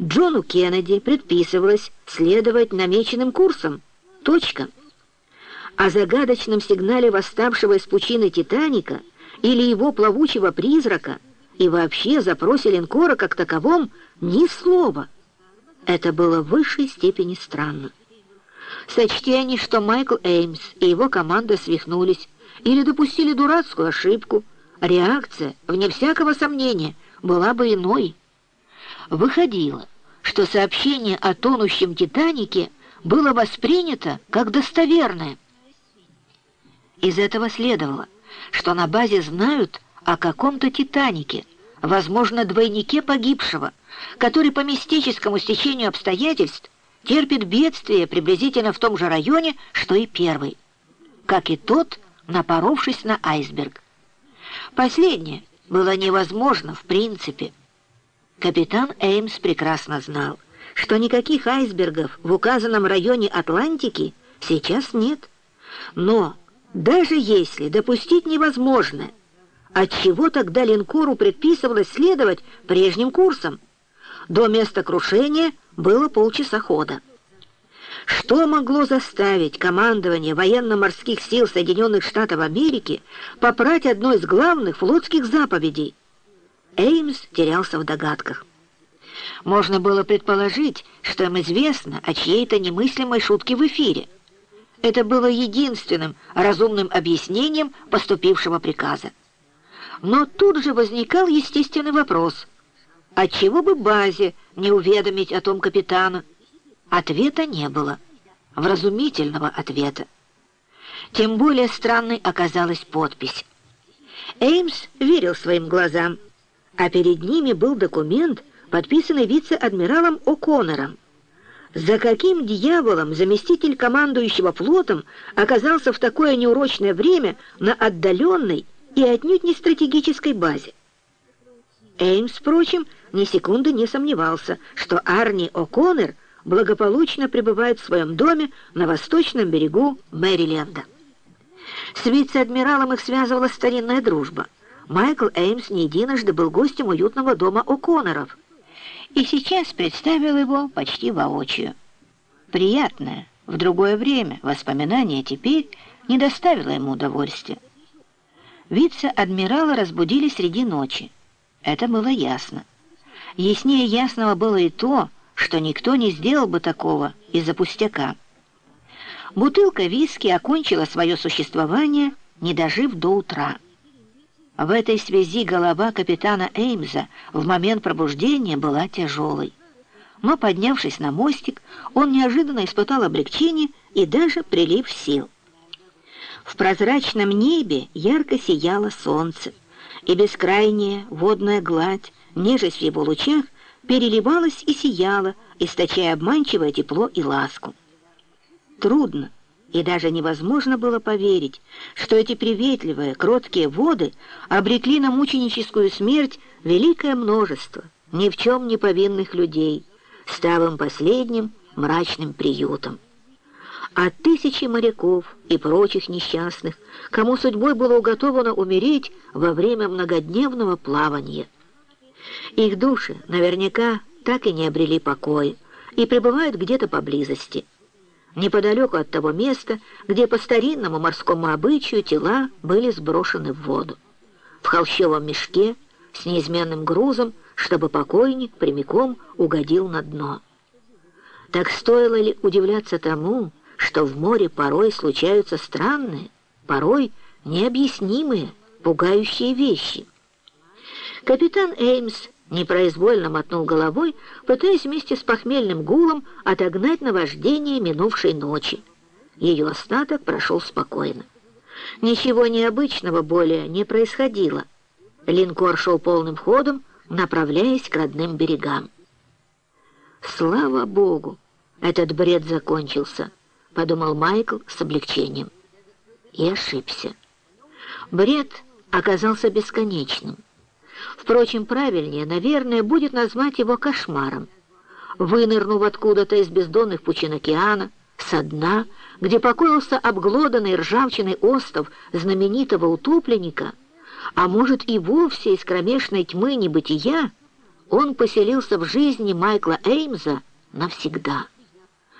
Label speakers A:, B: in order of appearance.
A: Джону Кеннеди предписывалось следовать намеченным курсом. Точка. О загадочном сигнале восставшего из пучины «Титаника» или его плавучего призрака и вообще запросе линкора как таковом ни слова. Это было в высшей степени странно. Сочти они, что Майкл Эймс и его команда свихнулись или допустили дурацкую ошибку, реакция, вне всякого сомнения, была бы иной. Выходило, что сообщение о тонущем «Титанике» было воспринято как достоверное. Из этого следовало, что на базе знают о каком-то «Титанике», возможно, двойнике погибшего, который по мистическому стечению обстоятельств терпит бедствие приблизительно в том же районе, что и первый, как и тот, напоровшись на айсберг. Последнее было невозможно в принципе. Капитан Эймс прекрасно знал, что никаких айсбергов в указанном районе Атлантики сейчас нет. Но даже если допустить невозможное, отчего тогда линкору предписывалось следовать прежним курсом? До места крушения было полчаса хода. Что могло заставить командование военно-морских сил Соединенных Штатов Америки попрать одну из главных флотских заповедей – Эймс терялся в догадках. Можно было предположить, что им известно о чьей-то немыслимой шутке в эфире. Это было единственным разумным объяснением поступившего приказа. Но тут же возникал естественный вопрос. Отчего бы базе не уведомить о том капитана? Ответа не было. Вразумительного ответа. Тем более странной оказалась подпись. Эймс верил своим глазам а перед ними был документ, подписанный вице-адмиралом О'Коннором. За каким дьяволом заместитель командующего флотом оказался в такое неурочное время на отдаленной и отнюдь не стратегической базе? Эймс, впрочем, ни секунды не сомневался, что Арни О'Коннор благополучно пребывает в своем доме на восточном берегу Мэриленда. С вице-адмиралом их связывала старинная дружба — Майкл Эймс не единожды был гостем уютного дома О'Конноров и сейчас представил его почти воочию. Приятное, в другое время, воспоминание теперь не доставило ему удовольствия. Вице-адмирала разбудили среди ночи. Это было ясно. Яснее ясного было и то, что никто не сделал бы такого из-за пустяка. Бутылка виски окончила свое существование, не дожив до утра. В этой связи голова капитана Эймза в момент пробуждения была тяжелой. Но, поднявшись на мостик, он неожиданно испытал облегчение и даже прилив сил. В прозрачном небе ярко сияло солнце, и бескрайняя водная гладь, нежесть в его лучах, переливалась и сияла, источая обманчивое тепло и ласку. Трудно, и даже невозможно было поверить, что эти приветливые, кроткие воды обрекли на мученическую смерть великое множество ни в чем не повинных людей, став им последним мрачным приютом. А тысячи моряков и прочих несчастных, кому судьбой было уготовано умереть во время многодневного плавания. Их души наверняка так и не обрели покоя и пребывают где-то поблизости – неподалеку от того места, где по старинному морскому обычаю тела были сброшены в воду. В холщовом мешке с неизменным грузом, чтобы покойник прямиком угодил на дно. Так стоило ли удивляться тому, что в море порой случаются странные, порой необъяснимые, пугающие вещи? Капитан Эймс Непроизвольно мотнул головой, пытаясь вместе с похмельным гулом отогнать наваждение минувшей ночи. Ее остаток прошел спокойно. Ничего необычного более не происходило. Линкор шел полным ходом, направляясь к родным берегам. «Слава Богу! Этот бред закончился», — подумал Майкл с облегчением. И ошибся. Бред оказался бесконечным. Впрочем, правильнее, наверное, будет назвать его кошмаром. Вынырнув откуда-то из бездонных пучин океана, со дна, где покоился обглоданный ржавчиной остов знаменитого утопленника, а может и вовсе из кромешной тьмы небытия, он поселился в жизни Майкла Эймза навсегда.